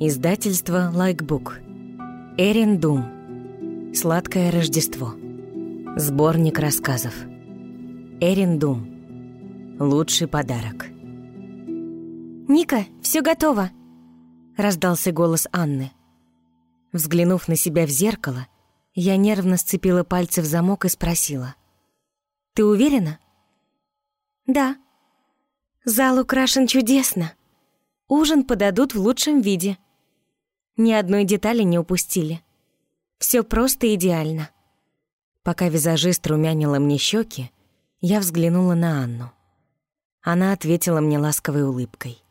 Издательство Лайкбук. Эрин Дум. Сладкое Рождество. Сборник рассказов. Эрин Дум. Лучший подарок. «Ника, все готово!» Раздался голос Анны. Взглянув на себя в зеркало, я нервно сцепила пальцы в замок и спросила. «Ты уверена?» «Да». «Зал украшен чудесно. Ужин подадут в лучшем виде. Ни одной детали не упустили. Все просто идеально». Пока визажист румянила мне щеки, я взглянула на Анну. Она ответила мне ласковой улыбкой.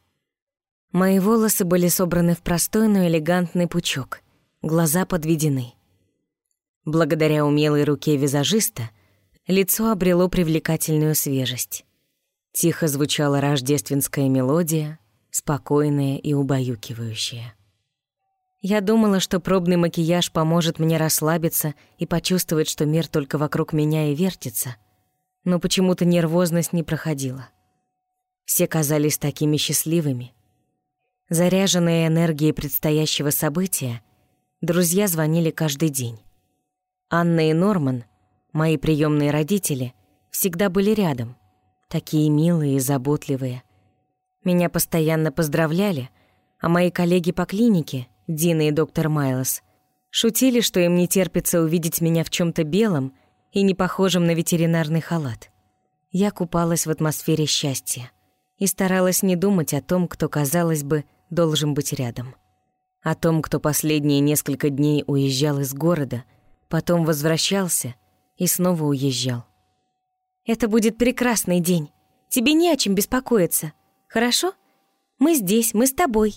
Мои волосы были собраны в простой, но элегантный пучок, глаза подведены. Благодаря умелой руке визажиста лицо обрело привлекательную свежесть. Тихо звучала рождественская мелодия, спокойная и убаюкивающая. Я думала, что пробный макияж поможет мне расслабиться и почувствовать, что мир только вокруг меня и вертится, но почему-то нервозность не проходила. Все казались такими счастливыми. Заряженные энергией предстоящего события, друзья звонили каждый день. Анна и Норман, мои приемные родители, всегда были рядом, такие милые и заботливые. Меня постоянно поздравляли, а мои коллеги по клинике, Дина и доктор Майлос, шутили, что им не терпится увидеть меня в чем то белом и не похожем на ветеринарный халат. Я купалась в атмосфере счастья и старалась не думать о том, кто, казалось бы, должен быть рядом. О том, кто последние несколько дней уезжал из города, потом возвращался и снова уезжал. «Это будет прекрасный день. Тебе не о чем беспокоиться. Хорошо? Мы здесь, мы с тобой».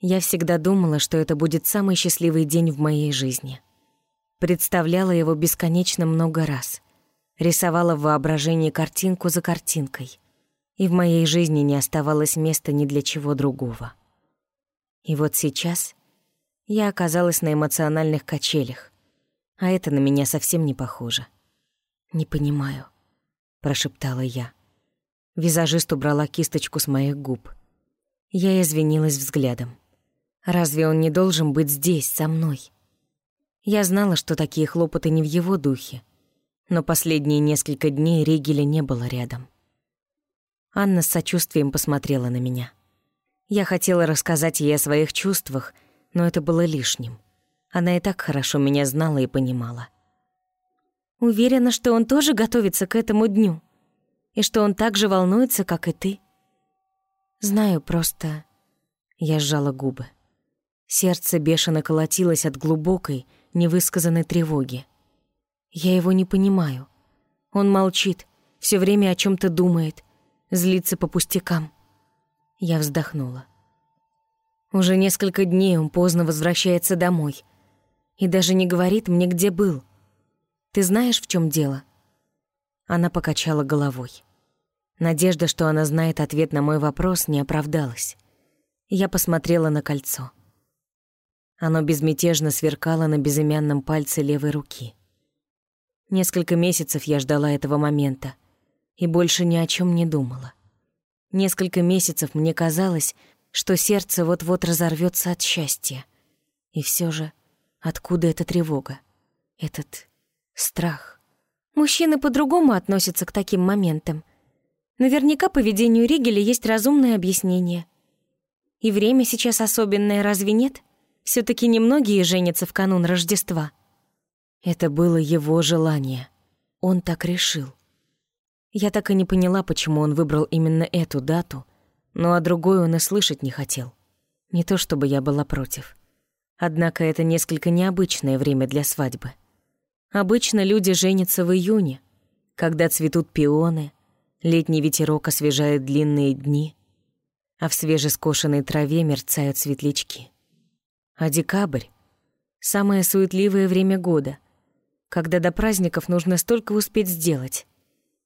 Я всегда думала, что это будет самый счастливый день в моей жизни. Представляла его бесконечно много раз. Рисовала в воображении картинку за картинкой и в моей жизни не оставалось места ни для чего другого. И вот сейчас я оказалась на эмоциональных качелях, а это на меня совсем не похоже. «Не понимаю», — прошептала я. Визажист убрала кисточку с моих губ. Я извинилась взглядом. Разве он не должен быть здесь, со мной? Я знала, что такие хлопоты не в его духе, но последние несколько дней Ригеля не было рядом. Анна с сочувствием посмотрела на меня. Я хотела рассказать ей о своих чувствах, но это было лишним. Она и так хорошо меня знала и понимала. «Уверена, что он тоже готовится к этому дню, и что он так же волнуется, как и ты». «Знаю, просто...» Я сжала губы. Сердце бешено колотилось от глубокой, невысказанной тревоги. Я его не понимаю. Он молчит, все время о чем то думает — злиться по пустякам. Я вздохнула. Уже несколько дней он поздно возвращается домой и даже не говорит мне, где был. Ты знаешь, в чем дело? Она покачала головой. Надежда, что она знает ответ на мой вопрос, не оправдалась. Я посмотрела на кольцо. Оно безмятежно сверкало на безымянном пальце левой руки. Несколько месяцев я ждала этого момента и больше ни о чем не думала. Несколько месяцев мне казалось, что сердце вот-вот разорвется от счастья. И все же, откуда эта тревога? Этот страх? Мужчины по-другому относятся к таким моментам. Наверняка поведению Ригеля есть разумное объяснение. И время сейчас особенное, разве нет? все таки немногие женятся в канун Рождества. Это было его желание. Он так решил. Я так и не поняла, почему он выбрал именно эту дату, но о другой он и слышать не хотел. Не то чтобы я была против. Однако это несколько необычное время для свадьбы. Обычно люди женятся в июне, когда цветут пионы, летний ветерок освежает длинные дни, а в свежескошенной траве мерцают светлячки. А декабрь — самое суетливое время года, когда до праздников нужно столько успеть сделать.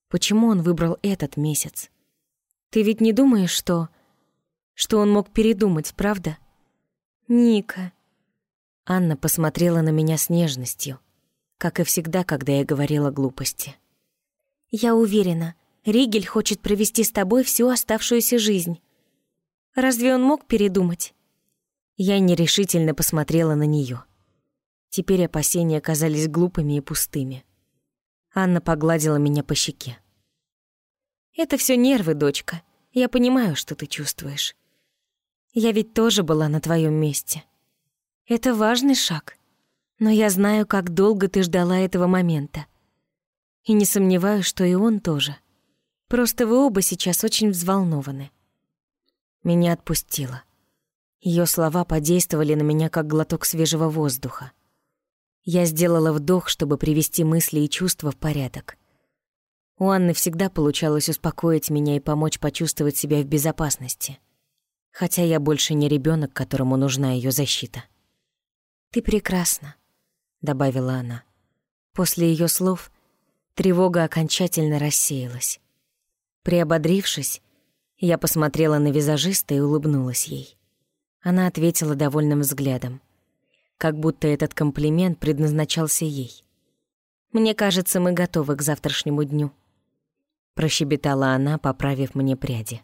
Почему он выбрал этот месяц? Ты ведь не думаешь, что... Что он мог передумать, правда? Ника. Анна посмотрела на меня с нежностью, как и всегда, когда я говорила глупости. Я уверена, Ригель хочет провести с тобой всю оставшуюся жизнь. Разве он мог передумать? Я нерешительно посмотрела на нее. Теперь опасения казались глупыми и пустыми. Анна погладила меня по щеке. «Это все нервы, дочка. Я понимаю, что ты чувствуешь. Я ведь тоже была на твоем месте. Это важный шаг, но я знаю, как долго ты ждала этого момента. И не сомневаюсь, что и он тоже. Просто вы оба сейчас очень взволнованы». Меня отпустило. Ее слова подействовали на меня, как глоток свежего воздуха. Я сделала вдох, чтобы привести мысли и чувства в порядок. У Анны всегда получалось успокоить меня и помочь почувствовать себя в безопасности. Хотя я больше не ребенок, которому нужна ее защита. «Ты прекрасна», — добавила она. После ее слов тревога окончательно рассеялась. Приободрившись, я посмотрела на визажиста и улыбнулась ей. Она ответила довольным взглядом как будто этот комплимент предназначался ей. «Мне кажется, мы готовы к завтрашнему дню», — прощебетала она, поправив мне пряди.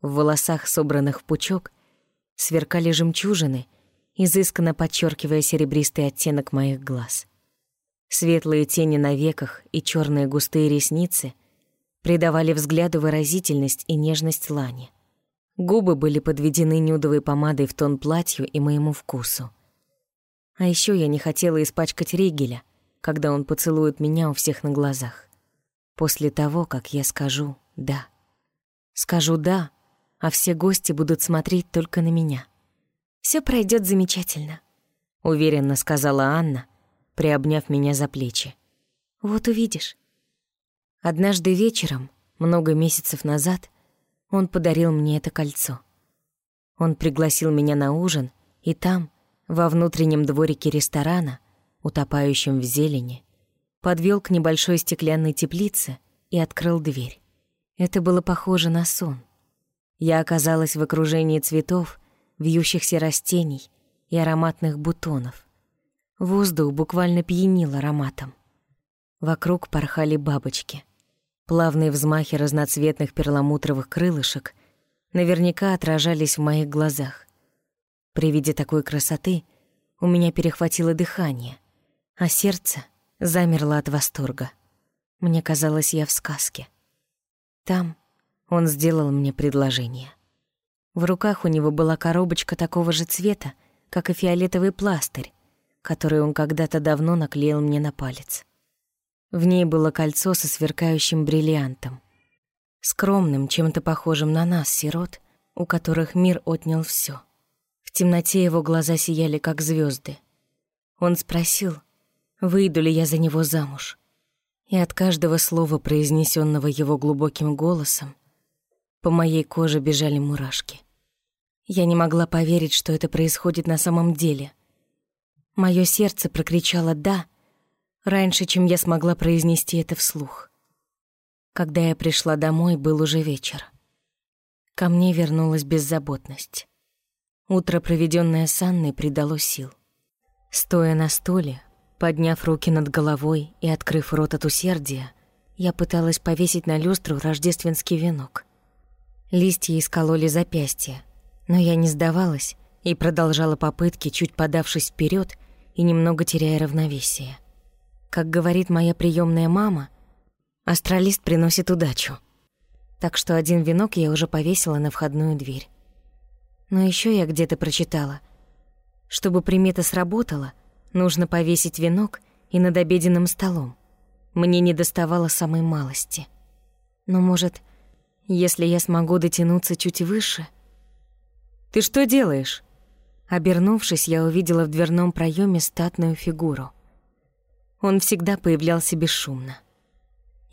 В волосах, собранных в пучок, сверкали жемчужины, изысканно подчеркивая серебристый оттенок моих глаз. Светлые тени на веках и черные густые ресницы придавали взгляду выразительность и нежность лани. Губы были подведены нюдовой помадой в тон платью и моему вкусу. А еще я не хотела испачкать Ригеля, когда он поцелует меня у всех на глазах. После того, как я скажу «да». Скажу «да», а все гости будут смотреть только на меня. Все пройдет замечательно», — уверенно сказала Анна, приобняв меня за плечи. «Вот увидишь». Однажды вечером, много месяцев назад, он подарил мне это кольцо. Он пригласил меня на ужин, и там, во внутреннем дворике ресторана, утопающем в зелени, подвел к небольшой стеклянной теплице и открыл дверь. Это было похоже на сон. Я оказалась в окружении цветов, вьющихся растений и ароматных бутонов. Воздух буквально пьянил ароматом. Вокруг порхали бабочки. Плавные взмахи разноцветных перламутровых крылышек наверняка отражались в моих глазах. При виде такой красоты у меня перехватило дыхание, а сердце замерло от восторга. Мне казалось, я в сказке. Там он сделал мне предложение. В руках у него была коробочка такого же цвета, как и фиолетовый пластырь, который он когда-то давно наклеил мне на палец. В ней было кольцо со сверкающим бриллиантом. Скромным, чем-то похожим на нас, сирот, у которых мир отнял все темноте его глаза сияли, как звезды. Он спросил, выйду ли я за него замуж. И от каждого слова, произнесенного его глубоким голосом, по моей коже бежали мурашки. Я не могла поверить, что это происходит на самом деле. Мое сердце прокричало «да», раньше, чем я смогла произнести это вслух. Когда я пришла домой, был уже вечер. Ко мне вернулась беззаботность. Утро, проведенное с Анной, придало сил. Стоя на стуле, подняв руки над головой и открыв рот от усердия, я пыталась повесить на люстру рождественский венок. Листья искололи запястья, но я не сдавалась и продолжала попытки, чуть подавшись вперед и немного теряя равновесие. Как говорит моя приемная мама, астралист приносит удачу. Так что один венок я уже повесила на входную дверь. Но еще я где-то прочитала. Чтобы примета сработала, нужно повесить венок и над обеденным столом. Мне не доставало самой малости. Но, может, если я смогу дотянуться чуть выше... «Ты что делаешь?» Обернувшись, я увидела в дверном проеме статную фигуру. Он всегда появлялся бесшумно.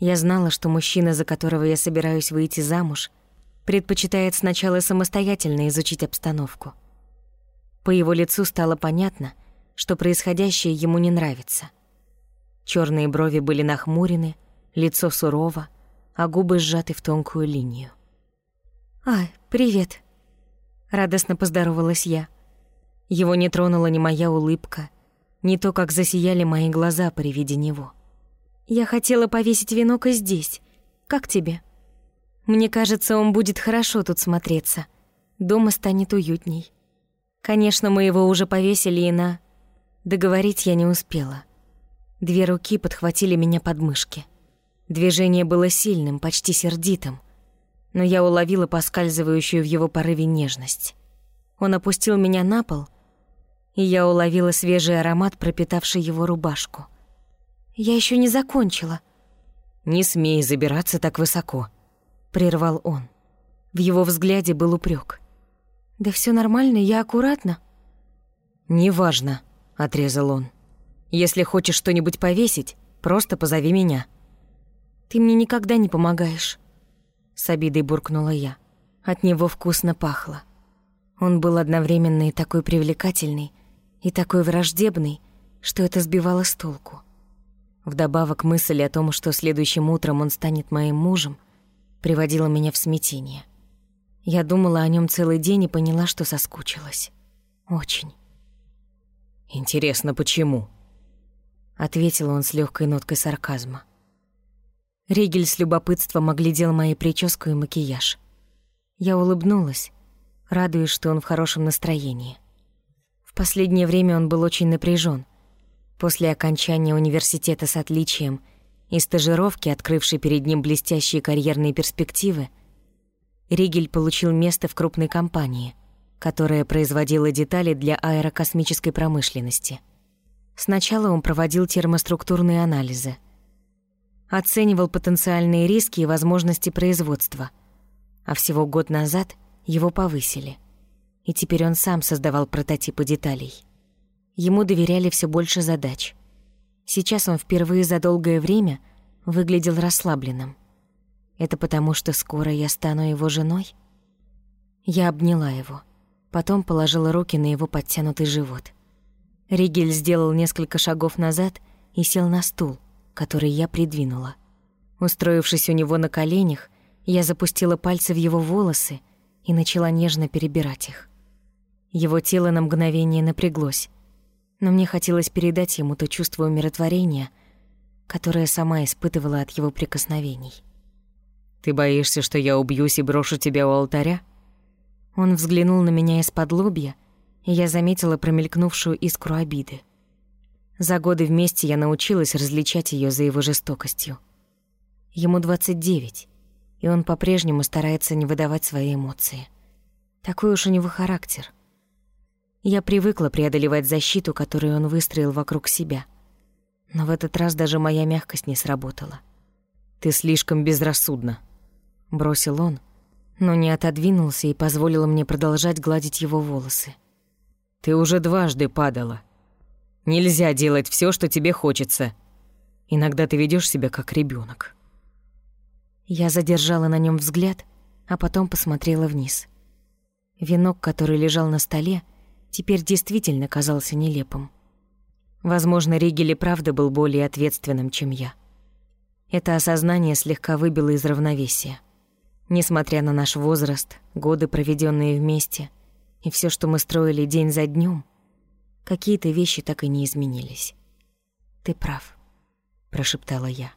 Я знала, что мужчина, за которого я собираюсь выйти замуж — предпочитает сначала самостоятельно изучить обстановку. По его лицу стало понятно, что происходящее ему не нравится. Черные брови были нахмурены, лицо сурово, а губы сжаты в тонкую линию. «А, привет!» Радостно поздоровалась я. Его не тронула ни моя улыбка, ни то, как засияли мои глаза при виде него. «Я хотела повесить венок и здесь. Как тебе?» Мне кажется, он будет хорошо тут смотреться. дома станет уютней. Конечно, мы его уже повесили и на... Договорить я не успела. Две руки подхватили меня под мышки. Движение было сильным, почти сердитым, но я уловила поскальзывающую в его порыве нежность. Он опустил меня на пол, и я уловила свежий аромат, пропитавший его рубашку. Я еще не закончила. «Не смей забираться так высоко», — прервал он. В его взгляде был упрек. «Да все нормально, я аккуратно». «Неважно», — отрезал он. «Если хочешь что-нибудь повесить, просто позови меня». «Ты мне никогда не помогаешь», — с обидой буркнула я. От него вкусно пахло. Он был одновременно и такой привлекательный, и такой враждебный, что это сбивало с толку. Вдобавок мысль о том, что следующим утром он станет моим мужем, приводила меня в смятение. Я думала о нем целый день и поняла, что соскучилась. Очень. «Интересно, почему?» Ответил он с легкой ноткой сарказма. Ригель с любопытством оглядел мои прическу и макияж. Я улыбнулась, радуясь, что он в хорошем настроении. В последнее время он был очень напряжен. После окончания университета с отличием и стажировки, открывшей перед ним блестящие карьерные перспективы, Ригель получил место в крупной компании, которая производила детали для аэрокосмической промышленности. Сначала он проводил термоструктурные анализы, оценивал потенциальные риски и возможности производства, а всего год назад его повысили, и теперь он сам создавал прототипы деталей. Ему доверяли все больше задач. Сейчас он впервые за долгое время выглядел расслабленным. Это потому, что скоро я стану его женой? Я обняла его. Потом положила руки на его подтянутый живот. Ригель сделал несколько шагов назад и сел на стул, который я придвинула. Устроившись у него на коленях, я запустила пальцы в его волосы и начала нежно перебирать их. Его тело на мгновение напряглось, но мне хотелось передать ему то чувство умиротворения, которое сама испытывала от его прикосновений. «Ты боишься, что я убьюсь и брошу тебя у алтаря?» Он взглянул на меня из-под лобья, и я заметила промелькнувшую искру обиды. За годы вместе я научилась различать ее за его жестокостью. Ему 29, и он по-прежнему старается не выдавать свои эмоции. Такой уж у него характер. Я привыкла преодолевать защиту, которую он выстроил вокруг себя. Но в этот раз даже моя мягкость не сработала. «Ты слишком безрассудна», бросил он, но не отодвинулся и позволил мне продолжать гладить его волосы. Ты уже дважды падала. Нельзя делать все, что тебе хочется. Иногда ты ведешь себя как ребенок. Я задержала на нем взгляд, а потом посмотрела вниз. Венок, который лежал на столе, теперь действительно казался нелепым. Возможно, Ригель и правда был более ответственным, чем я. Это осознание слегка выбило из равновесия. Несмотря на наш возраст, годы, проведенные вместе, и все, что мы строили день за днем, какие-то вещи так и не изменились. «Ты прав», — прошептала я.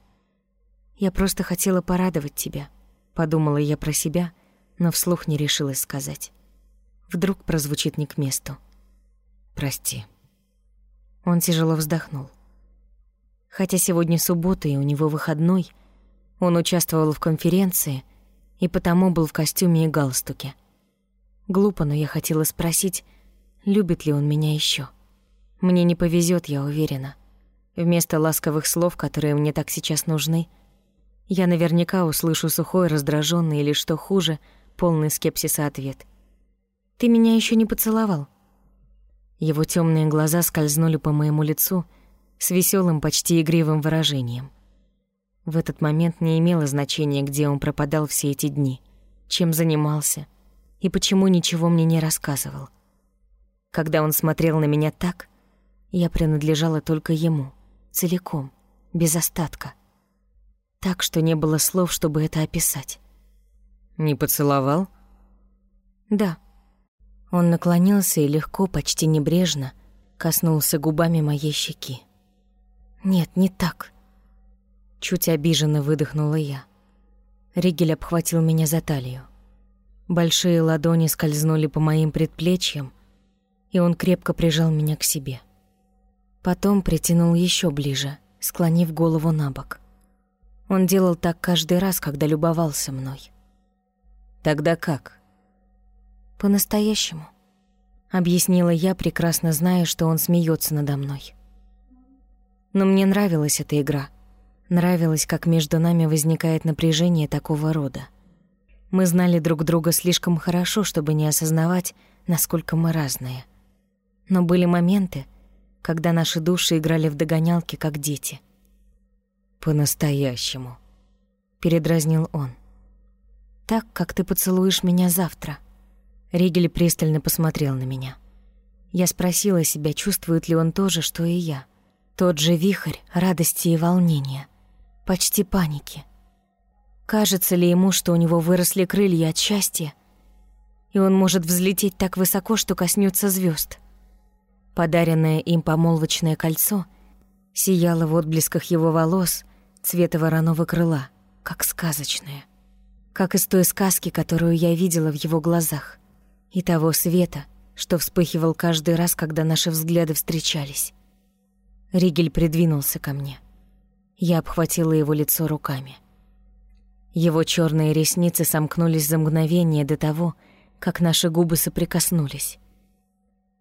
«Я просто хотела порадовать тебя», — подумала я про себя, но вслух не решилась сказать. Вдруг прозвучит не к месту. «Прости». Он тяжело вздохнул. Хотя сегодня суббота и у него выходной, он участвовал в конференции — и потому был в костюме и галстуке. Глупо, но я хотела спросить, любит ли он меня еще. Мне не повезет, я уверена. Вместо ласковых слов, которые мне так сейчас нужны, я наверняка услышу сухой, раздраженный или, что хуже, полный скепсиса ответ. «Ты меня еще не поцеловал?» Его темные глаза скользнули по моему лицу с веселым, почти игривым выражением. В этот момент не имело значения, где он пропадал все эти дни, чем занимался и почему ничего мне не рассказывал. Когда он смотрел на меня так, я принадлежала только ему, целиком, без остатка. Так, что не было слов, чтобы это описать. «Не поцеловал?» «Да». Он наклонился и легко, почти небрежно, коснулся губами моей щеки. «Нет, не так. Чуть обиженно выдохнула я. Ригель обхватил меня за талию. Большие ладони скользнули по моим предплечьям, и он крепко прижал меня к себе. Потом притянул еще ближе, склонив голову на бок. Он делал так каждый раз, когда любовался мной. «Тогда как?» «По-настоящему», — объяснила я, прекрасно зная, что он смеется надо мной. Но мне нравилась эта игра. Нравилось, как между нами возникает напряжение такого рода. Мы знали друг друга слишком хорошо, чтобы не осознавать, насколько мы разные. Но были моменты, когда наши души играли в догонялки, как дети. «По-настоящему», — передразнил он. «Так, как ты поцелуешь меня завтра». Ригель пристально посмотрел на меня. Я спросила себя, чувствует ли он то же, что и я. Тот же вихрь радости и волнения, почти паники. Кажется ли ему, что у него выросли крылья от счастья, и он может взлететь так высоко, что коснется звезд? Подаренное им помолвочное кольцо сияло в отблесках его волос цвета вороного крыла, как сказочное. Как из той сказки, которую я видела в его глазах, и того света, что вспыхивал каждый раз, когда наши взгляды встречались. Ригель придвинулся ко мне. Я обхватила его лицо руками. Его черные ресницы сомкнулись за мгновение до того, как наши губы соприкоснулись.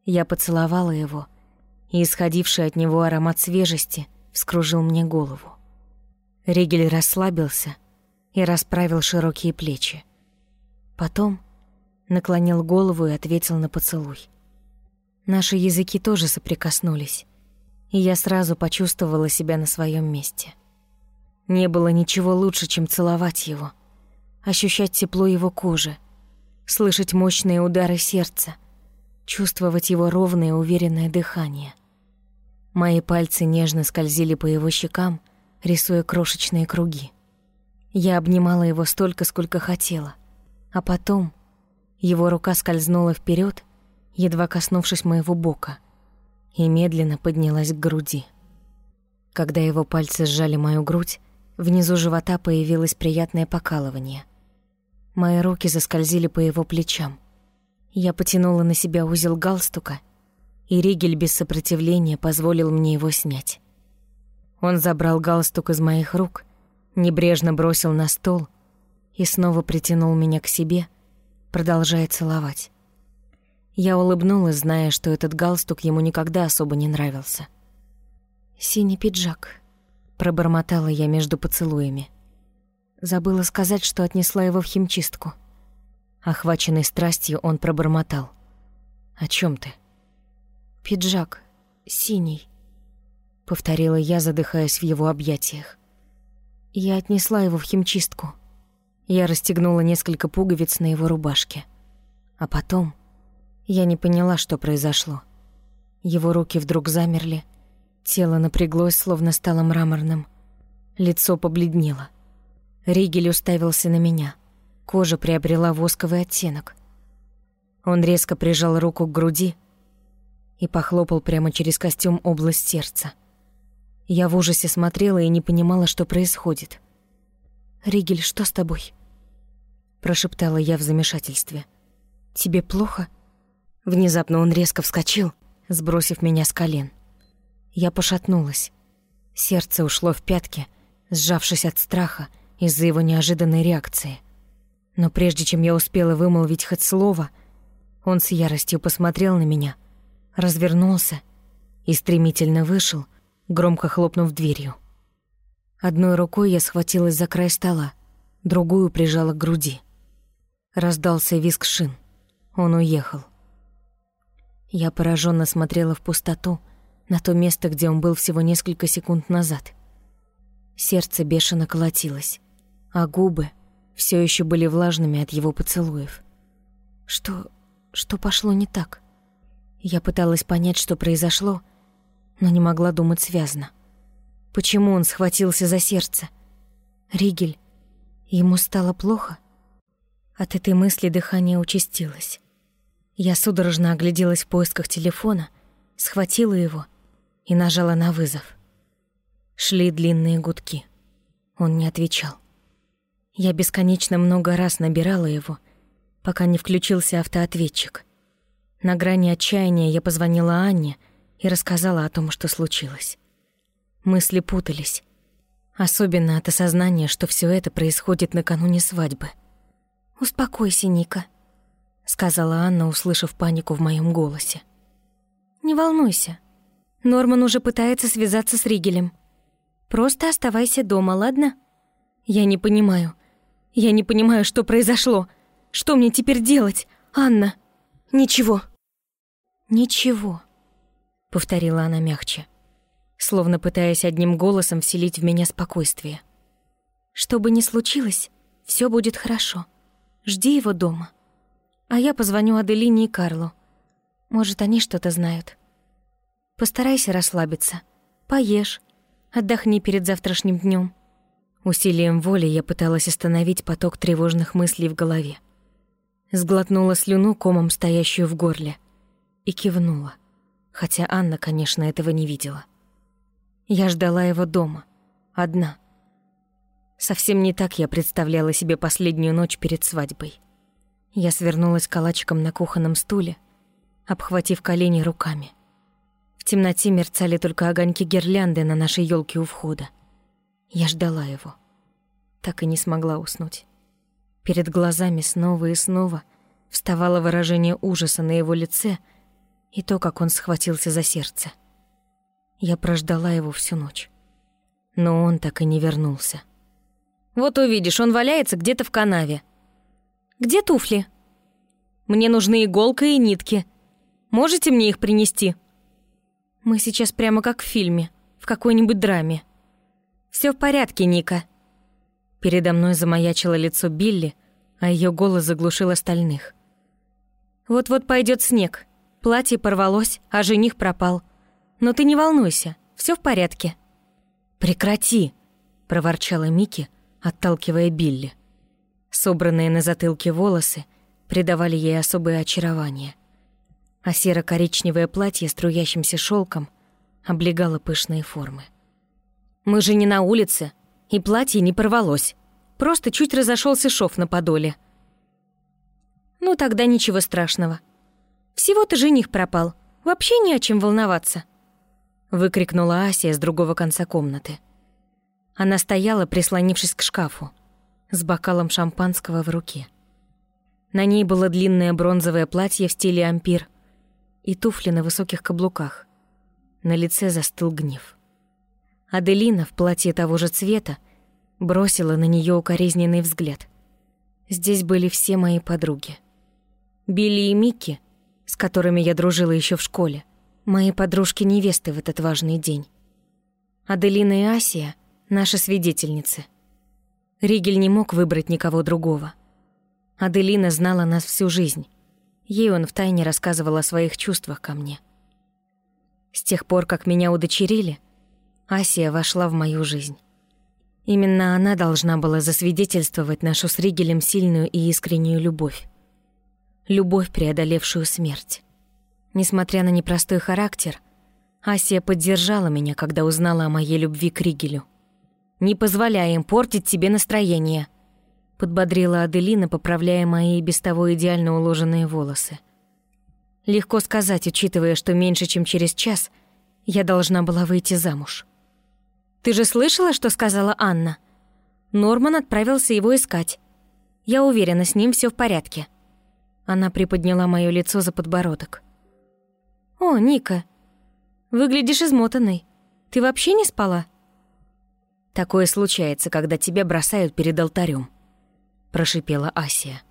Я поцеловала его, и исходивший от него аромат свежести вскружил мне голову. Ригель расслабился и расправил широкие плечи. Потом наклонил голову и ответил на поцелуй. Наши языки тоже соприкоснулись, и я сразу почувствовала себя на своем месте. Не было ничего лучше, чем целовать его, ощущать тепло его кожи, слышать мощные удары сердца, чувствовать его ровное уверенное дыхание. Мои пальцы нежно скользили по его щекам, рисуя крошечные круги. Я обнимала его столько, сколько хотела, а потом его рука скользнула вперед, едва коснувшись моего бока, и медленно поднялась к груди. Когда его пальцы сжали мою грудь, внизу живота появилось приятное покалывание. Мои руки заскользили по его плечам. Я потянула на себя узел галстука, и Ригель без сопротивления позволил мне его снять. Он забрал галстук из моих рук, небрежно бросил на стол и снова притянул меня к себе, продолжая целовать. Я улыбнулась, зная, что этот галстук ему никогда особо не нравился. «Синий пиджак», — пробормотала я между поцелуями. Забыла сказать, что отнесла его в химчистку. Охваченный страстью, он пробормотал. «О чем ты?» «Пиджак. Синий», — повторила я, задыхаясь в его объятиях. Я отнесла его в химчистку. Я расстегнула несколько пуговиц на его рубашке. А потом я не поняла, что произошло. Его руки вдруг замерли, тело напряглось, словно стало мраморным. Лицо побледнело. Ригель уставился на меня — Кожа приобрела восковый оттенок. Он резко прижал руку к груди и похлопал прямо через костюм область сердца. Я в ужасе смотрела и не понимала, что происходит. «Ригель, что с тобой?» Прошептала я в замешательстве. «Тебе плохо?» Внезапно он резко вскочил, сбросив меня с колен. Я пошатнулась. Сердце ушло в пятки, сжавшись от страха из-за его неожиданной реакции. Но прежде чем я успела вымолвить хоть слово, он с яростью посмотрел на меня, развернулся и стремительно вышел, громко хлопнув дверью. Одной рукой я схватилась за край стола, другую прижала к груди. Раздался визг шин. Он уехал. Я пораженно смотрела в пустоту, на то место, где он был всего несколько секунд назад. Сердце бешено колотилось, а губы — все еще были влажными от его поцелуев. Что... что пошло не так? Я пыталась понять, что произошло, но не могла думать связно. Почему он схватился за сердце? Ригель, ему стало плохо? От этой мысли дыхание участилось. Я судорожно огляделась в поисках телефона, схватила его и нажала на вызов. Шли длинные гудки. Он не отвечал. Я бесконечно много раз набирала его, пока не включился автоответчик. На грани отчаяния я позвонила Анне и рассказала о том, что случилось. Мысли путались, особенно от осознания, что все это происходит накануне свадьбы. «Успокойся, Ника», — сказала Анна, услышав панику в моем голосе. «Не волнуйся. Норман уже пытается связаться с Ригелем. Просто оставайся дома, ладно?» «Я не понимаю. Я не понимаю, что произошло. Что мне теперь делать, Анна?» «Ничего». «Ничего», — повторила она мягче, словно пытаясь одним голосом вселить в меня спокойствие. «Что бы ни случилось, все будет хорошо. Жди его дома. А я позвоню Аделине и Карлу. Может, они что-то знают. Постарайся расслабиться. Поешь. Отдохни перед завтрашним днем. Усилием воли я пыталась остановить поток тревожных мыслей в голове. Сглотнула слюну комом, стоящую в горле, и кивнула, хотя Анна, конечно, этого не видела. Я ждала его дома, одна. Совсем не так я представляла себе последнюю ночь перед свадьбой. Я свернулась калачиком на кухонном стуле, обхватив колени руками — в темноте мерцали только огоньки гирлянды на нашей елке у входа. Я ждала его. Так и не смогла уснуть. Перед глазами снова и снова вставало выражение ужаса на его лице и то, как он схватился за сердце. Я прождала его всю ночь. Но он так и не вернулся. «Вот увидишь, он валяется где-то в канаве». «Где туфли?» «Мне нужны иголка и нитки. Можете мне их принести?» Мы сейчас прямо как в фильме, в какой-нибудь драме. Все в порядке, Ника». Передо мной замаячило лицо Билли, а ее голос заглушил остальных. «Вот-вот пойдет снег. Платье порвалось, а жених пропал. Но ты не волнуйся, все в порядке». «Прекрати!» — проворчала Мики, отталкивая Билли. Собранные на затылке волосы придавали ей особое очарование — а серо-коричневое платье струящимся шелком облегало пышные формы. «Мы же не на улице, и платье не порвалось. Просто чуть разошелся шов на подоле». «Ну тогда ничего страшного. Всего-то жених пропал. Вообще не о чем волноваться», — выкрикнула Асия с другого конца комнаты. Она стояла, прислонившись к шкафу, с бокалом шампанского в руке. На ней было длинное бронзовое платье в стиле ампир — и туфли на высоких каблуках. На лице застыл гнев. Аделина в платье того же цвета бросила на нее укоризненный взгляд. Здесь были все мои подруги. Билли и Микки, с которыми я дружила еще в школе, мои подружки-невесты в этот важный день. Аделина и Асия — наши свидетельницы. Ригель не мог выбрать никого другого. Аделина знала нас всю жизнь. Ей он втайне рассказывал о своих чувствах ко мне. С тех пор, как меня удочерили, Асия вошла в мою жизнь. Именно она должна была засвидетельствовать нашу с Ригелем сильную и искреннюю любовь. Любовь, преодолевшую смерть. Несмотря на непростой характер, Асия поддержала меня, когда узнала о моей любви к Ригелю. «Не позволяй им портить тебе настроение», подбодрила Аделина, поправляя мои без того идеально уложенные волосы. Легко сказать, учитывая, что меньше чем через час я должна была выйти замуж. «Ты же слышала, что сказала Анна?» Норман отправился его искать. Я уверена, с ним все в порядке. Она приподняла моё лицо за подбородок. «О, Ника, выглядишь измотанной. Ты вообще не спала?» Такое случается, когда тебя бросают перед алтарем прошипела Асия.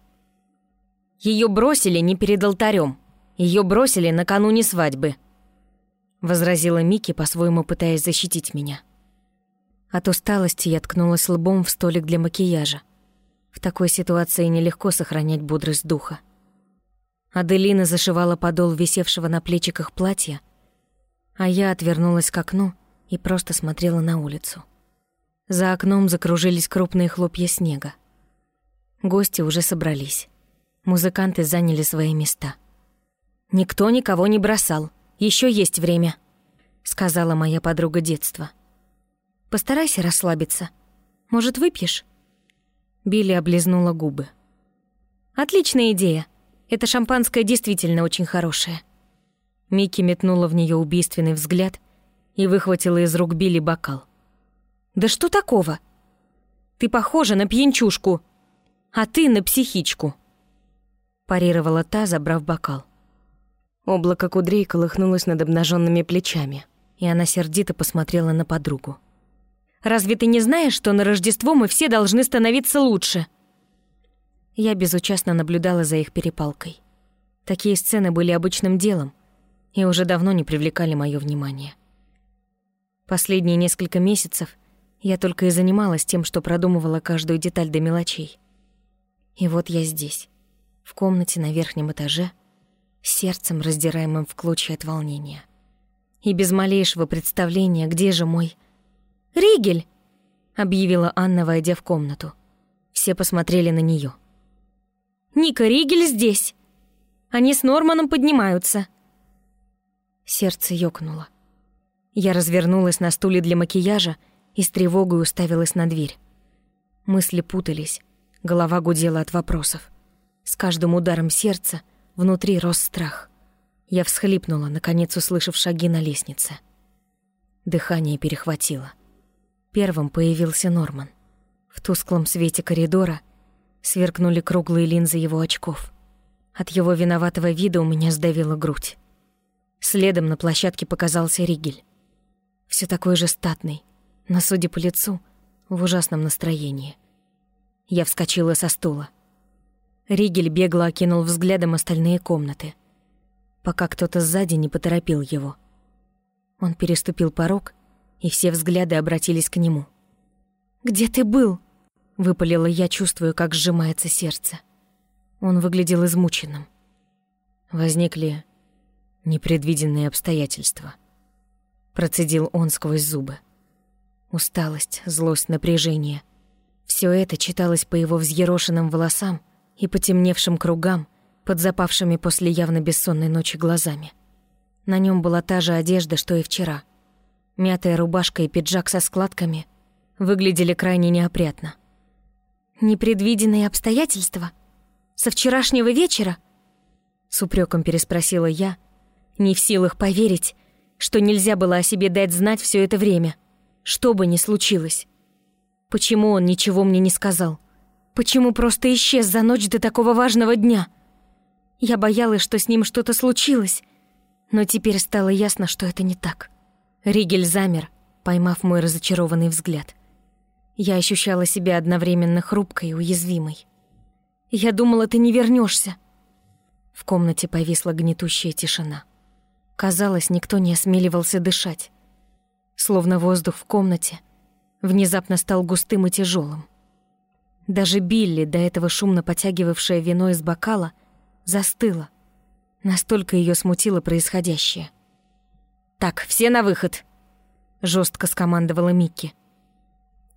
Ее бросили не перед алтарем, ее бросили накануне свадьбы, возразила Мики, по-своему пытаясь защитить меня. От усталости я ткнулась лбом в столик для макияжа. В такой ситуации нелегко сохранять бодрость духа. Аделина зашивала подол висевшего на плечиках платья, а я отвернулась к окну и просто смотрела на улицу. За окном закружились крупные хлопья снега. Гости уже собрались. Музыканты заняли свои места. «Никто никого не бросал. Еще есть время», — сказала моя подруга детства. «Постарайся расслабиться. Может, выпьешь?» Билли облизнула губы. Отличная идея. Это шампанское действительно очень хорошее. Микки метнула в нее убийственный взгляд и выхватила из рук Билли бокал. «Да что такого? Ты похожа на пьянчушку, а ты на психичку», парировала та, забрав бокал. Облако кудрей колыхнулось над обнаженными плечами, и она сердито посмотрела на подругу. «Разве ты не знаешь, что на Рождество мы все должны становиться лучше?» Я безучастно наблюдала за их перепалкой. Такие сцены были обычным делом и уже давно не привлекали моё внимание. Последние несколько месяцев я только и занималась тем, что продумывала каждую деталь до мелочей. И вот я здесь, в комнате на верхнем этаже, сердцем, раздираемым в клочья от волнения. И без малейшего представления, где же мой... «Ригель!» — объявила Анна, войдя в комнату. Все посмотрели на неё. Ника Ригель здесь. Они с Норманом поднимаются. Сердце ёкнуло. Я развернулась на стуле для макияжа и с тревогой уставилась на дверь. Мысли путались, голова гудела от вопросов. С каждым ударом сердца внутри рос страх. Я всхлипнула, наконец услышав шаги на лестнице. Дыхание перехватило. Первым появился Норман. В тусклом свете коридора — сверкнули круглые линзы его очков. От его виноватого вида у меня сдавила грудь. Следом на площадке показался Ригель. Все такой же статный, но, судя по лицу, в ужасном настроении. Я вскочила со стула. Ригель бегло окинул взглядом остальные комнаты, пока кто-то сзади не поторопил его. Он переступил порог, и все взгляды обратились к нему. «Где ты был?» Выпалила я, чувствую, как сжимается сердце. Он выглядел измученным. Возникли непредвиденные обстоятельства. Процедил он сквозь зубы. Усталость, злость, напряжение. Все это читалось по его взъерошенным волосам и потемневшим кругам под запавшими после явно бессонной ночи глазами. На нем была та же одежда, что и вчера. Мятая рубашка и пиджак со складками выглядели крайне неопрятно. «Непредвиденные обстоятельства? Со вчерашнего вечера?» С упреком переспросила я, не в силах поверить, что нельзя было о себе дать знать все это время, что бы ни случилось. Почему он ничего мне не сказал? Почему просто исчез за ночь до такого важного дня? Я боялась, что с ним что-то случилось, но теперь стало ясно, что это не так. Ригель замер, поймав мой разочарованный взгляд. Я ощущала себя одновременно хрупкой и уязвимой. «Я думала, ты не вернешься. В комнате повисла гнетущая тишина. Казалось, никто не осмеливался дышать. Словно воздух в комнате внезапно стал густым и тяжелым. Даже Билли, до этого шумно потягивавшая вино из бокала, застыла. Настолько ее смутило происходящее. «Так, все на выход!» — жестко скомандовала Микки.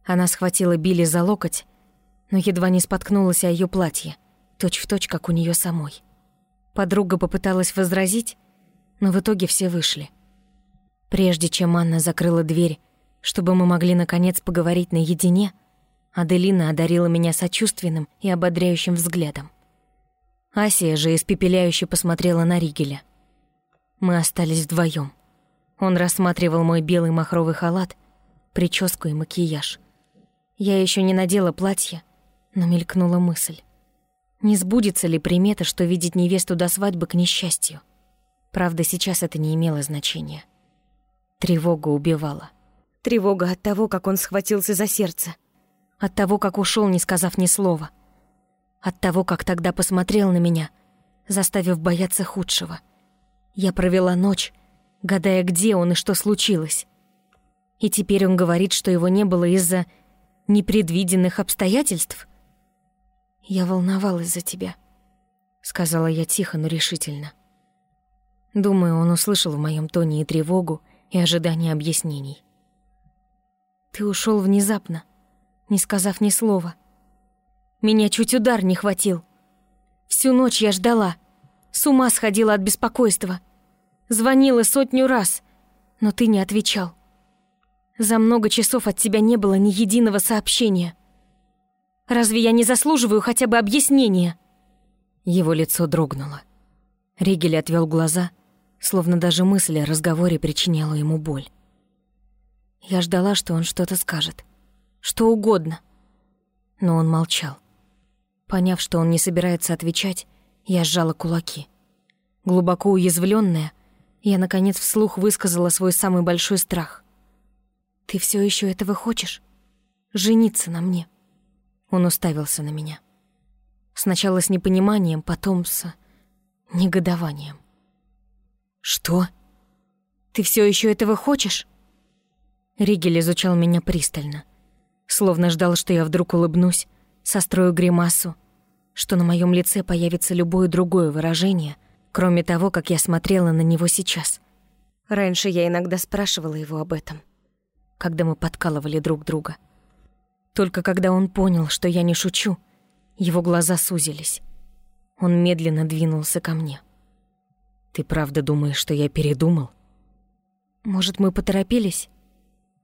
Она схватила Билли за локоть, но едва не споткнулась о ее платье, точь-в-точь, как у нее самой. Подруга попыталась возразить, но в итоге все вышли. Прежде чем Анна закрыла дверь, чтобы мы могли наконец поговорить наедине, Аделина одарила меня сочувственным и ободряющим взглядом. Асия же испепеляюще посмотрела на Ригеля. Мы остались вдвоем. Он рассматривал мой белый махровый халат, прическу и макияж. Я еще не надела платье, но мелькнула мысль. Не сбудется ли примета, что видеть невесту до свадьбы к несчастью? Правда, сейчас это не имело значения. Тревога убивала. Тревога от того, как он схватился за сердце. От того, как ушел, не сказав ни слова. От того, как тогда посмотрел на меня, заставив бояться худшего. Я провела ночь, гадая, где он и что случилось. И теперь он говорит, что его не было из-за непредвиденных обстоятельств? Я волновалась за тебя, сказала я тихо, но решительно. Думаю, он услышал в моем тоне и тревогу, и ожидание объяснений. Ты ушел внезапно, не сказав ни слова. Меня чуть удар не хватил. Всю ночь я ждала, с ума сходила от беспокойства. Звонила сотню раз, но ты не отвечал. За много часов от тебя не было ни единого сообщения. Разве я не заслуживаю хотя бы объяснения? Его лицо дрогнуло. Ригель отвел глаза, словно даже мысль о разговоре причиняла ему боль. Я ждала, что он что-то скажет. Что угодно. Но он молчал. Поняв, что он не собирается отвечать, я сжала кулаки. Глубоко уязвленная, я, наконец, вслух высказала свой самый большой страх. «Ты все еще этого хочешь? Жениться на мне?» Он уставился на меня. Сначала с непониманием, потом с негодованием. «Что? Ты все еще этого хочешь?» Ригель изучал меня пристально, словно ждал, что я вдруг улыбнусь, сострою гримасу, что на моем лице появится любое другое выражение, кроме того, как я смотрела на него сейчас. Раньше я иногда спрашивала его об этом, когда мы подкалывали друг друга. Только когда он понял, что я не шучу, его глаза сузились. Он медленно двинулся ко мне. «Ты правда думаешь, что я передумал?» «Может, мы поторопились?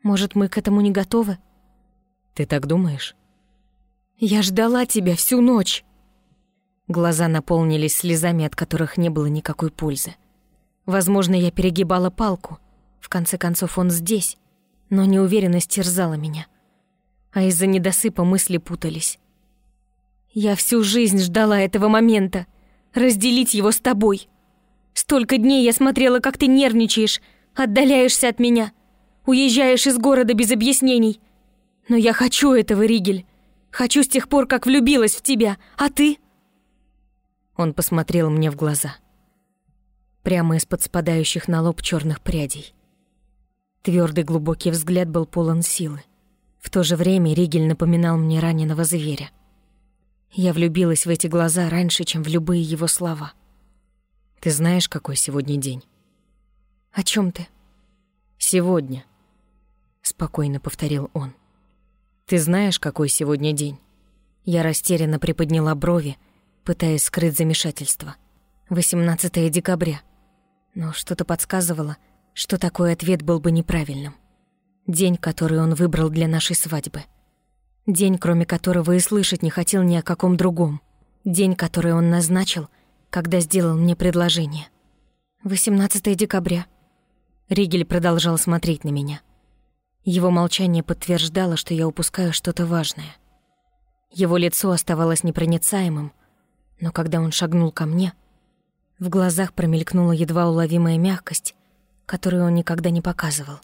Может, мы к этому не готовы?» «Ты так думаешь?» «Я ждала тебя всю ночь!» Глаза наполнились слезами, от которых не было никакой пользы. Возможно, я перегибала палку. В конце концов, он здесь. Но неуверенность терзала меня. А из-за недосыпа мысли путались. Я всю жизнь ждала этого момента. Разделить его с тобой. Столько дней я смотрела, как ты нервничаешь, отдаляешься от меня, уезжаешь из города без объяснений. Но я хочу этого, Ригель. Хочу с тех пор, как влюбилась в тебя. А ты? Он посмотрел мне в глаза. Прямо из-под спадающих на лоб черных прядей. Твердый глубокий взгляд был полон силы. В то же время Ригель напоминал мне раненого зверя. Я влюбилась в эти глаза раньше, чем в любые его слова. Ты знаешь, какой сегодня день? О чем ты? Сегодня, спокойно повторил он. Ты знаешь, какой сегодня день? Я растерянно приподняла брови, пытаясь скрыть замешательство. 18 декабря. Но что-то подсказывало, что такой ответ был бы неправильным. День, который он выбрал для нашей свадьбы. День, кроме которого и слышать не хотел ни о каком другом. День, который он назначил — когда сделал мне предложение. 18 декабря. Ригель продолжал смотреть на меня. Его молчание подтверждало, что я упускаю что-то важное. Его лицо оставалось непроницаемым, но когда он шагнул ко мне, в глазах промелькнула едва уловимая мягкость, которую он никогда не показывал.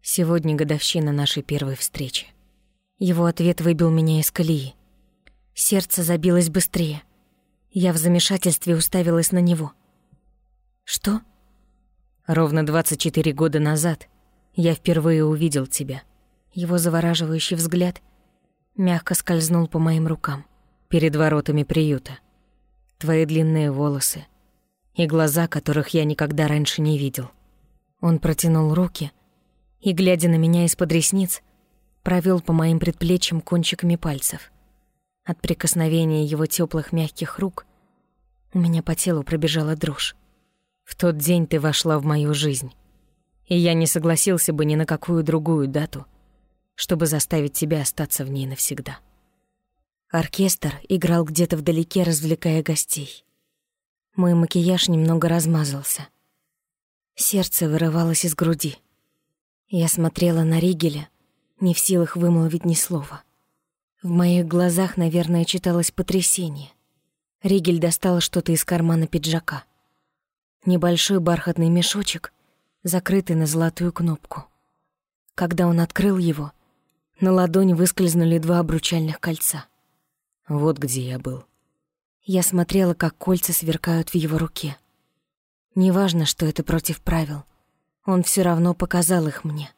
Сегодня годовщина нашей первой встречи. Его ответ выбил меня из колеи. Сердце забилось быстрее. Я в замешательстве уставилась на него. «Что?» «Ровно 24 года назад я впервые увидел тебя». Его завораживающий взгляд мягко скользнул по моим рукам перед воротами приюта. Твои длинные волосы и глаза, которых я никогда раньше не видел. Он протянул руки и, глядя на меня из-под ресниц, провел по моим предплечьям кончиками пальцев. От прикосновения его теплых мягких рук у меня по телу пробежала дрожь. В тот день ты вошла в мою жизнь, и я не согласился бы ни на какую другую дату, чтобы заставить тебя остаться в ней навсегда. Оркестр играл где-то вдалеке, развлекая гостей. Мой макияж немного размазался. Сердце вырывалось из груди. Я смотрела на Ригеля, не в силах вымолвить ни слова. В моих глазах, наверное, читалось потрясение. Ригель достал что-то из кармана пиджака. Небольшой бархатный мешочек, закрытый на золотую кнопку. Когда он открыл его, на ладони выскользнули два обручальных кольца. Вот где я был. Я смотрела, как кольца сверкают в его руке. Неважно, что это против правил, он все равно показал их мне.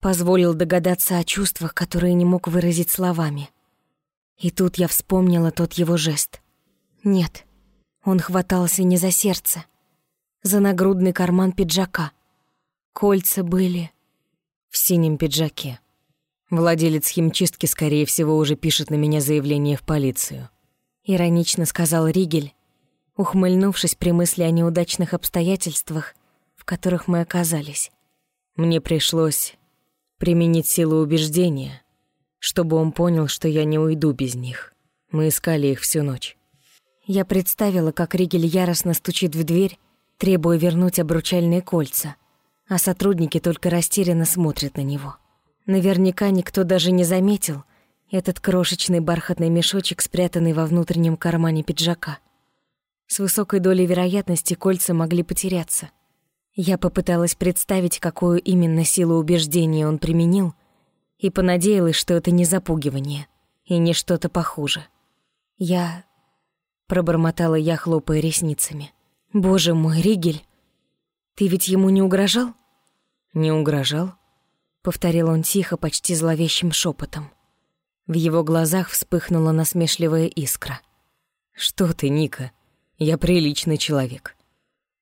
Позволил догадаться о чувствах, которые не мог выразить словами. И тут я вспомнила тот его жест. Нет, он хватался не за сердце, за нагрудный карман пиджака. Кольца были в синем пиджаке. Владелец химчистки, скорее всего, уже пишет на меня заявление в полицию. Иронично сказал Ригель, ухмыльнувшись при мысли о неудачных обстоятельствах, в которых мы оказались. Мне пришлось применить силу убеждения, чтобы он понял, что я не уйду без них. Мы искали их всю ночь. Я представила, как Ригель яростно стучит в дверь, требуя вернуть обручальные кольца, а сотрудники только растерянно смотрят на него. Наверняка никто даже не заметил этот крошечный бархатный мешочек, спрятанный во внутреннем кармане пиджака. С высокой долей вероятности кольца могли потеряться. Я попыталась представить, какую именно силу убеждения он применил, и понадеялась, что это не запугивание и не что-то похуже. Я... Пробормотала я, хлопая ресницами. «Боже мой, Ригель, ты ведь ему не угрожал?» «Не угрожал?» — повторил он тихо, почти зловещим шепотом. В его глазах вспыхнула насмешливая искра. «Что ты, Ника? Я приличный человек».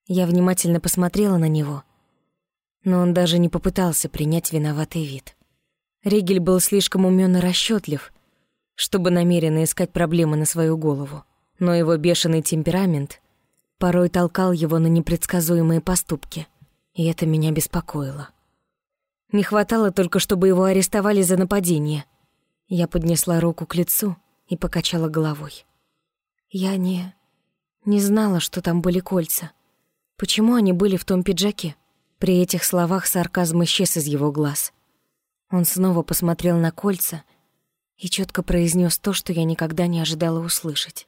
Я внимательно посмотрела на него, но он даже не попытался принять виноватый вид. Ригель был слишком умён и расчётлив, чтобы намеренно искать проблемы на свою голову, но его бешеный темперамент порой толкал его на непредсказуемые поступки, и это меня беспокоило. Не хватало только, чтобы его арестовали за нападение. Я поднесла руку к лицу и покачала головой. Я не... не знала, что там были кольца. Почему они были в том пиджаке? При этих словах сарказм исчез из его глаз. Он снова посмотрел на кольца и четко произнес то, что я никогда не ожидала услышать.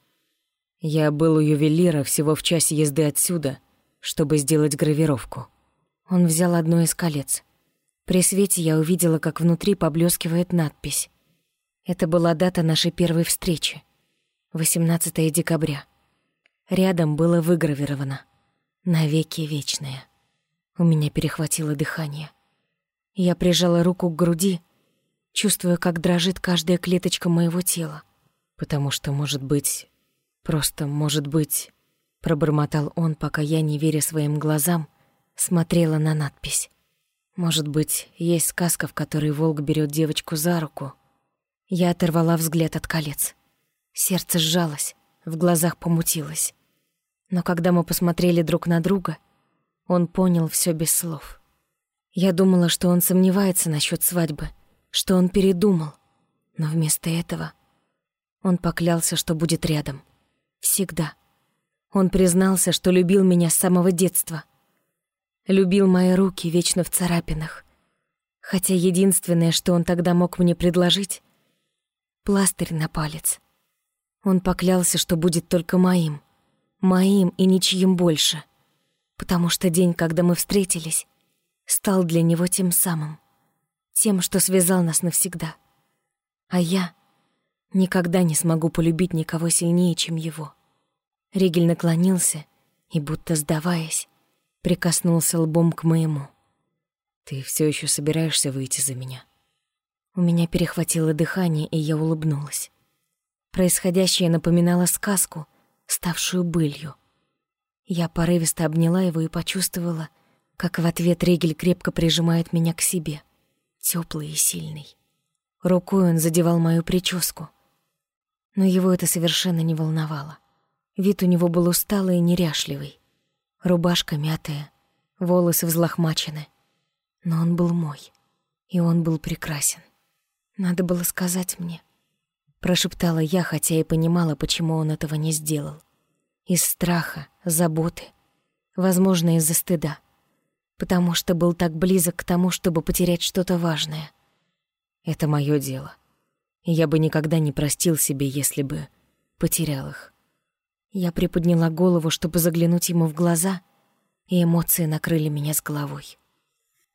Я был у ювелира всего в часе езды отсюда, чтобы сделать гравировку. Он взял одно из колец. При свете я увидела, как внутри поблескивает надпись. Это была дата нашей первой встречи. 18 декабря. Рядом было выгравировано «Навеки вечное». У меня перехватило дыхание. Я прижала руку к груди, чувствуя, как дрожит каждая клеточка моего тела. Потому что, может быть, Просто, может быть, пробормотал он, пока я, не веря своим глазам, смотрела на надпись. Может быть, есть сказка, в которой волк берет девочку за руку. Я оторвала взгляд от колец. Сердце сжалось, в глазах помутилось. Но когда мы посмотрели друг на друга, он понял все без слов. Я думала, что он сомневается насчет свадьбы, что он передумал, но вместо этого он поклялся, что будет рядом — Всегда. Он признался, что любил меня с самого детства. Любил мои руки вечно в царапинах. Хотя единственное, что он тогда мог мне предложить — пластырь на палец. Он поклялся, что будет только моим. Моим и ничьим больше. Потому что день, когда мы встретились, стал для него тем самым. Тем, что связал нас навсегда. А я Никогда не смогу полюбить никого сильнее, чем его. Ригель наклонился и, будто сдаваясь, прикоснулся лбом к моему. «Ты все еще собираешься выйти за меня?» У меня перехватило дыхание, и я улыбнулась. Происходящее напоминало сказку, ставшую былью. Я порывисто обняла его и почувствовала, как в ответ Ригель крепко прижимает меня к себе, теплый и сильный. Рукой он задевал мою прическу — но его это совершенно не волновало. Вид у него был усталый и неряшливый. Рубашка мятая, волосы взлохмачены. Но он был мой, и он был прекрасен. Надо было сказать мне. Прошептала я, хотя и понимала, почему он этого не сделал. Из страха, заботы, возможно, из-за стыда. Потому что был так близок к тому, чтобы потерять что-то важное. Это моё дело я бы никогда не простил себе, если бы потерял их. Я приподняла голову, чтобы заглянуть ему в глаза, и эмоции накрыли меня с головой.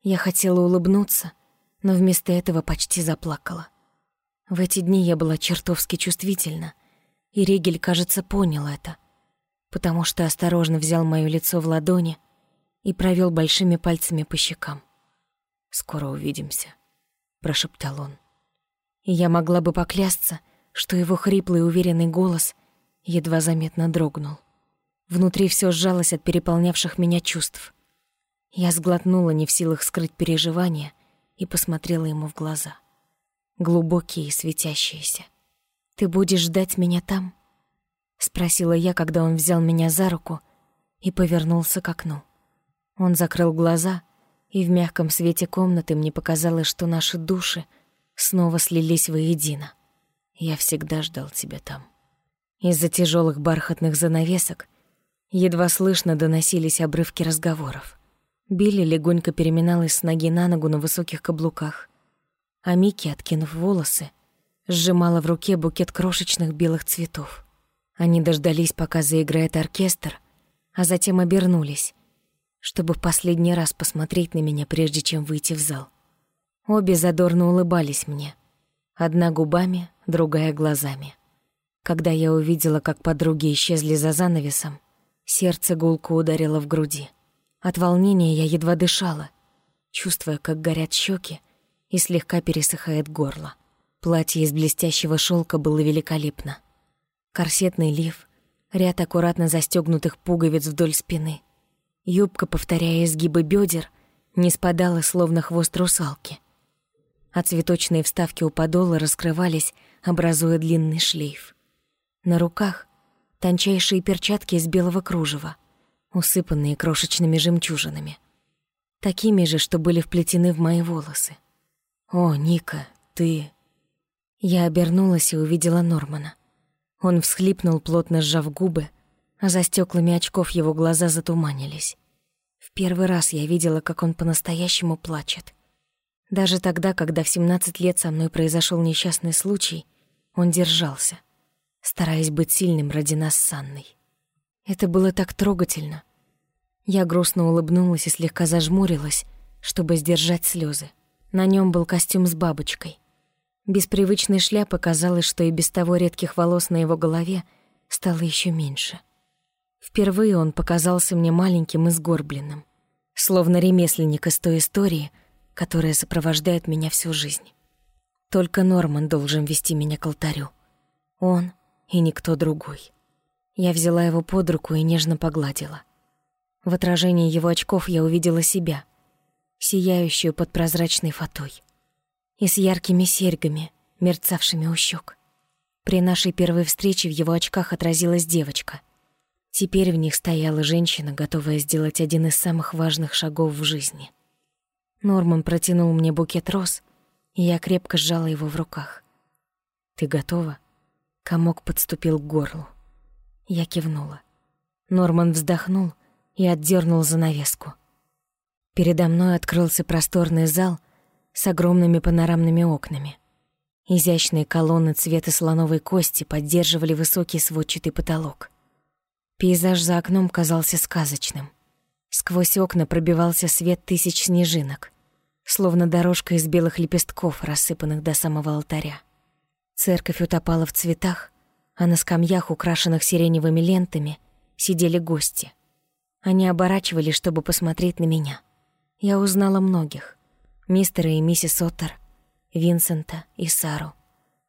Я хотела улыбнуться, но вместо этого почти заплакала. В эти дни я была чертовски чувствительна, и Ригель, кажется, понял это, потому что осторожно взял моё лицо в ладони и провёл большими пальцами по щекам. «Скоро увидимся», — прошептал он и я могла бы поклясться, что его хриплый уверенный голос едва заметно дрогнул. Внутри все сжалось от переполнявших меня чувств. Я сглотнула, не в силах скрыть переживания, и посмотрела ему в глаза. Глубокие и светящиеся. «Ты будешь ждать меня там?» — спросила я, когда он взял меня за руку и повернулся к окну. Он закрыл глаза, и в мягком свете комнаты мне показалось, что наши души — снова слились воедино. Я всегда ждал тебя там. Из-за тяжелых бархатных занавесок едва слышно доносились обрывки разговоров. Билли легонько переминалась с ноги на ногу на высоких каблуках, а Микки, откинув волосы, сжимала в руке букет крошечных белых цветов. Они дождались, пока заиграет оркестр, а затем обернулись, чтобы в последний раз посмотреть на меня, прежде чем выйти в зал. Обе задорно улыбались мне. Одна губами, другая глазами. Когда я увидела, как подруги исчезли за занавесом, сердце гулко ударило в груди. От волнения я едва дышала, чувствуя, как горят щеки и слегка пересыхает горло. Платье из блестящего шелка было великолепно. Корсетный лиф, ряд аккуратно застегнутых пуговиц вдоль спины. Юбка, повторяя изгибы бедер, не спадала, словно хвост русалки. А цветочные вставки у подола раскрывались, образуя длинный шлейф. На руках тончайшие перчатки из белого кружева, усыпанные крошечными жемчужинами. Такими же, что были вплетены в мои волосы. «О, Ника, ты...» Я обернулась и увидела Нормана. Он всхлипнул, плотно сжав губы, а за стеклами очков его глаза затуманились. В первый раз я видела, как он по-настоящему плачет. Даже тогда, когда в 17 лет со мной произошел несчастный случай, он держался стараясь быть сильным ради нас с Анной. Это было так трогательно. Я грустно улыбнулась и слегка зажмурилась, чтобы сдержать слезы. На нем был костюм с бабочкой. Без привычной шляпы казалось, что и без того редких волос на его голове стало еще меньше. Впервые он показался мне маленьким и сгорбленным, словно ремесленник из той истории, которая сопровождает меня всю жизнь. Только Норман должен вести меня к алтарю. Он и никто другой. Я взяла его под руку и нежно погладила. В отражении его очков я увидела себя, сияющую под прозрачной фатой, и с яркими серьгами, мерцавшими у щек. При нашей первой встрече в его очках отразилась девочка. Теперь в них стояла женщина, готовая сделать один из самых важных шагов в жизни. Норман протянул мне букет роз, и я крепко сжала его в руках. «Ты готова?» Комок подступил к горлу. Я кивнула. Норман вздохнул и отдернул занавеску. Передо мной открылся просторный зал с огромными панорамными окнами. Изящные колонны цвета слоновой кости поддерживали высокий сводчатый потолок. Пейзаж за окном казался сказочным. Сквозь окна пробивался свет тысяч снежинок, словно дорожка из белых лепестков, рассыпанных до самого алтаря. Церковь утопала в цветах, а на скамьях, украшенных сиреневыми лентами, сидели гости. Они оборачивались, чтобы посмотреть на меня. Я узнала многих. Мистера и миссис Оттер, Винсента и Сару.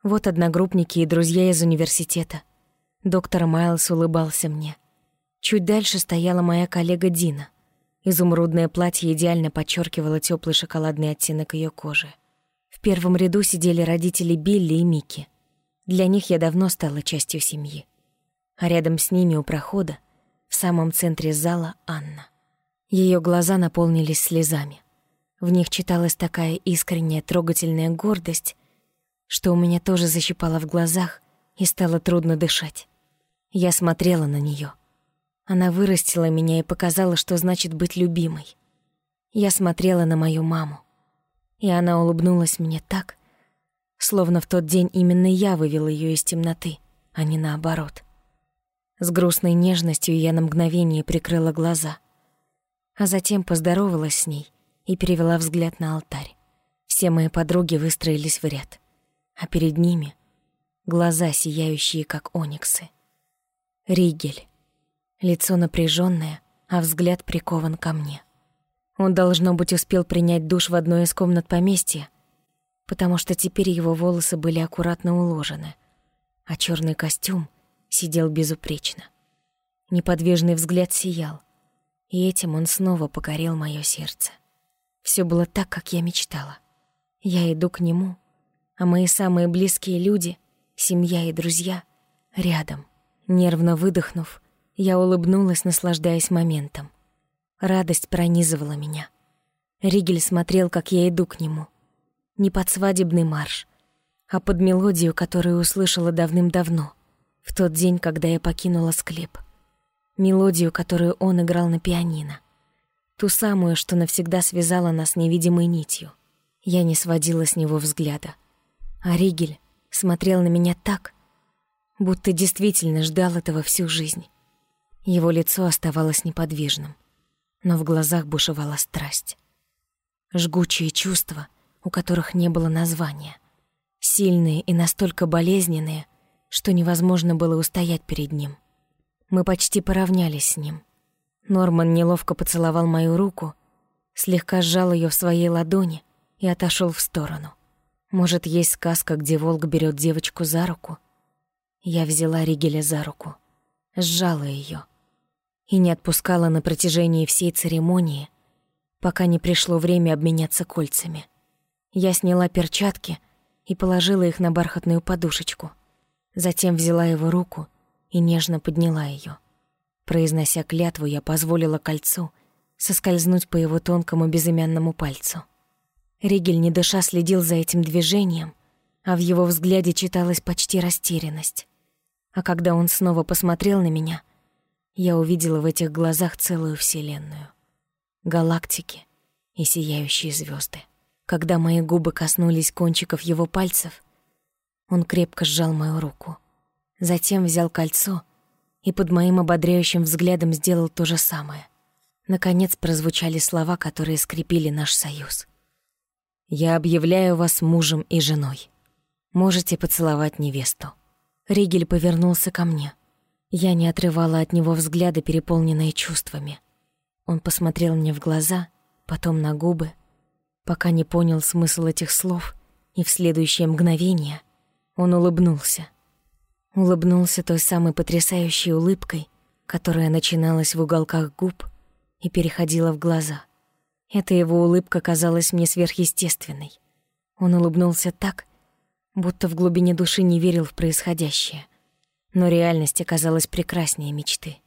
Вот одногруппники и друзья из университета. Доктор Майлз улыбался мне. Чуть дальше стояла моя коллега Дина. Изумрудное платье идеально подчеркивало теплый шоколадный оттенок ее кожи. В первом ряду сидели родители Билли и Микки. Для них я давно стала частью семьи. А рядом с ними у прохода, в самом центре зала, Анна. Ее глаза наполнились слезами. В них читалась такая искренняя, трогательная гордость, что у меня тоже защипало в глазах и стало трудно дышать. Я смотрела на нее. Она вырастила меня и показала, что значит быть любимой. Я смотрела на мою маму. И она улыбнулась мне так, словно в тот день именно я вывела ее из темноты, а не наоборот. С грустной нежностью я на мгновение прикрыла глаза, а затем поздоровалась с ней и перевела взгляд на алтарь. Все мои подруги выстроились в ряд, а перед ними глаза, сияющие, как ониксы. Ригель. Лицо напряженное, а взгляд прикован ко мне. Он, должно быть, успел принять душ в одной из комнат поместья, потому что теперь его волосы были аккуратно уложены, а черный костюм сидел безупречно. Неподвижный взгляд сиял, и этим он снова покорил мое сердце. Все было так, как я мечтала. Я иду к нему, а мои самые близкие люди, семья и друзья, рядом. Нервно выдохнув, я улыбнулась, наслаждаясь моментом. Радость пронизывала меня. Ригель смотрел, как я иду к нему. Не под свадебный марш, а под мелодию, которую услышала давным-давно, В тот день, когда я покинула склеп. Мелодию, которую он играл на пианино. Ту самую, что навсегда связала нас невидимой нитью. Я не сводила с него взгляда. А Ригель смотрел на меня так, будто действительно ждал этого всю жизнь. Его лицо оставалось неподвижным, но в глазах бушевала страсть. Жгучие чувства, у которых не было названия. Сильные и настолько болезненные, что невозможно было устоять перед ним. Мы почти поравнялись с ним. Норман неловко поцеловал мою руку, слегка сжал ее в своей ладони и отошел в сторону. Может, есть сказка, где волк берет девочку за руку? Я взяла Ригеля за руку, сжала ее и не отпускала на протяжении всей церемонии, пока не пришло время обменяться кольцами. Я сняла перчатки и положила их на бархатную подушечку. Затем взяла его руку и нежно подняла ее. Произнося клятву, я позволила кольцу соскользнуть по его тонкому безымянному пальцу. Ригель, не дыша, следил за этим движением, а в его взгляде читалась почти растерянность. А когда он снова посмотрел на меня, я увидела в этих глазах целую вселенную. Галактики и сияющие звезды. Когда мои губы коснулись кончиков его пальцев, он крепко сжал мою руку. Затем взял кольцо и под моим ободряющим взглядом сделал то же самое. Наконец прозвучали слова, которые скрепили наш союз. Я объявляю вас мужем и женой. Можете поцеловать невесту». Ригель повернулся ко мне. Я не отрывала от него взгляда, переполненные чувствами. Он посмотрел мне в глаза, потом на губы, пока не понял смысл этих слов, и в следующее мгновение он улыбнулся. Улыбнулся той самой потрясающей улыбкой, которая начиналась в уголках губ и переходила в глаза. Эта его улыбка казалась мне сверхъестественной. Он улыбнулся так, будто в глубине души не верил в происходящее. Но реальность оказалась прекраснее мечты.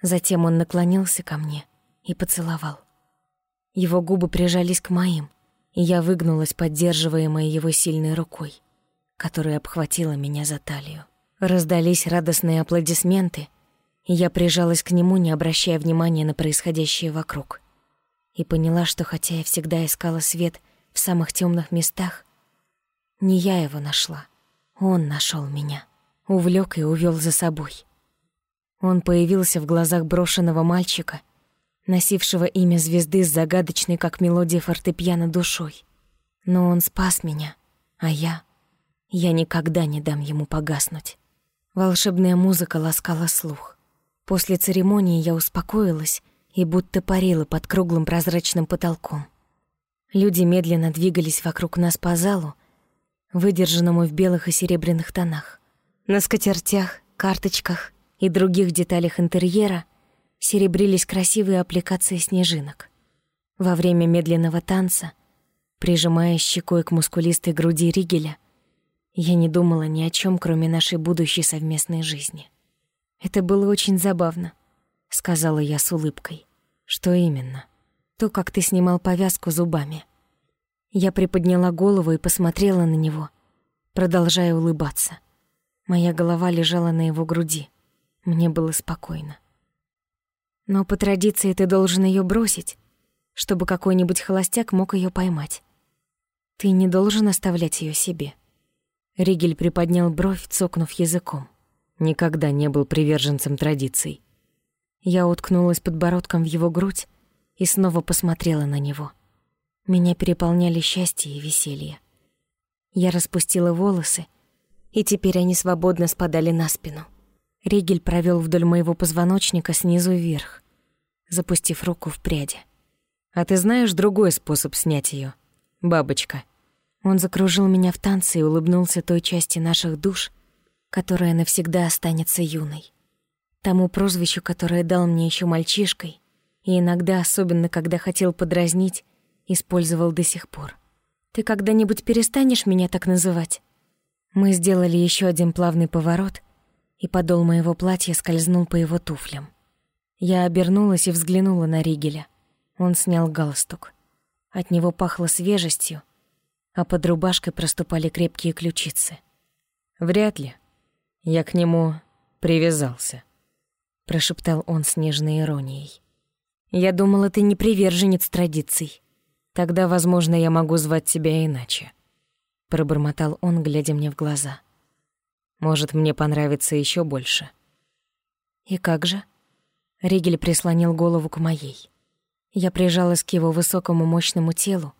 Затем он наклонился ко мне и поцеловал. Его губы прижались к моим, и я выгнулась, поддерживаемая его сильной рукой, которая обхватила меня за талию. Раздались радостные аплодисменты, и я прижалась к нему, не обращая внимания на происходящее вокруг и поняла, что хотя я всегда искала свет в самых темных местах, не я его нашла, он нашел меня, увлек и увел за собой. Он появился в глазах брошенного мальчика, носившего имя звезды с загадочной, как мелодия фортепиано, душой. Но он спас меня, а я... Я никогда не дам ему погаснуть. Волшебная музыка ласкала слух. После церемонии я успокоилась и будто парила под круглым прозрачным потолком. Люди медленно двигались вокруг нас по залу, выдержанному в белых и серебряных тонах. На скатертях, карточках и других деталях интерьера серебрились красивые аппликации снежинок. Во время медленного танца, прижимая щекой к мускулистой груди Ригеля, я не думала ни о чем, кроме нашей будущей совместной жизни. Это было очень забавно сказала я с улыбкой. Что именно? То, как ты снимал повязку зубами. Я приподняла голову и посмотрела на него, продолжая улыбаться. Моя голова лежала на его груди. Мне было спокойно. Но по традиции ты должен ее бросить, чтобы какой-нибудь холостяк мог ее поймать. Ты не должен оставлять ее себе. Ригель приподнял бровь, цокнув языком. Никогда не был приверженцем традиций. Я уткнулась подбородком в его грудь и снова посмотрела на него. Меня переполняли счастье и веселье. Я распустила волосы, и теперь они свободно спадали на спину. Ригель провел вдоль моего позвоночника снизу вверх, запустив руку в пряди. «А ты знаешь другой способ снять ее, бабочка?» Он закружил меня в танце и улыбнулся той части наших душ, которая навсегда останется юной тому прозвищу, которое дал мне еще мальчишкой, и иногда, особенно когда хотел подразнить, использовал до сих пор. «Ты когда-нибудь перестанешь меня так называть?» Мы сделали еще один плавный поворот, и подол моего платья скользнул по его туфлям. Я обернулась и взглянула на Ригеля. Он снял галстук. От него пахло свежестью, а под рубашкой проступали крепкие ключицы. «Вряд ли. Я к нему «Привязался», — прошептал он с нежной иронией. «Я думала, ты не приверженец традиций. Тогда, возможно, я могу звать тебя иначе», — пробормотал он, глядя мне в глаза. «Может, мне понравится еще больше». «И как же?» Ригель прислонил голову к моей. Я прижалась к его высокому мощному телу,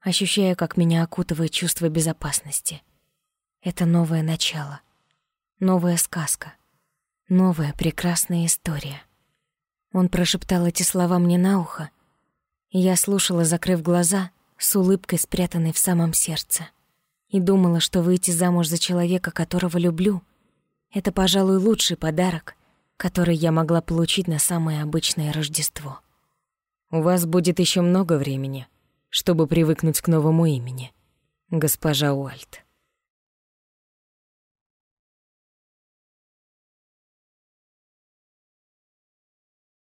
ощущая, как меня окутывает чувство безопасности. Это новое начало, новая сказка, новая прекрасная история. Он прошептал эти слова мне на ухо, и я слушала, закрыв глаза, с улыбкой, спрятанной в самом сердце. И думала, что выйти замуж за человека, которого люблю, это, пожалуй, лучший подарок, который я могла получить на самое обычное Рождество. У вас будет еще много времени, чтобы привыкнуть к новому имени, госпожа Уальт.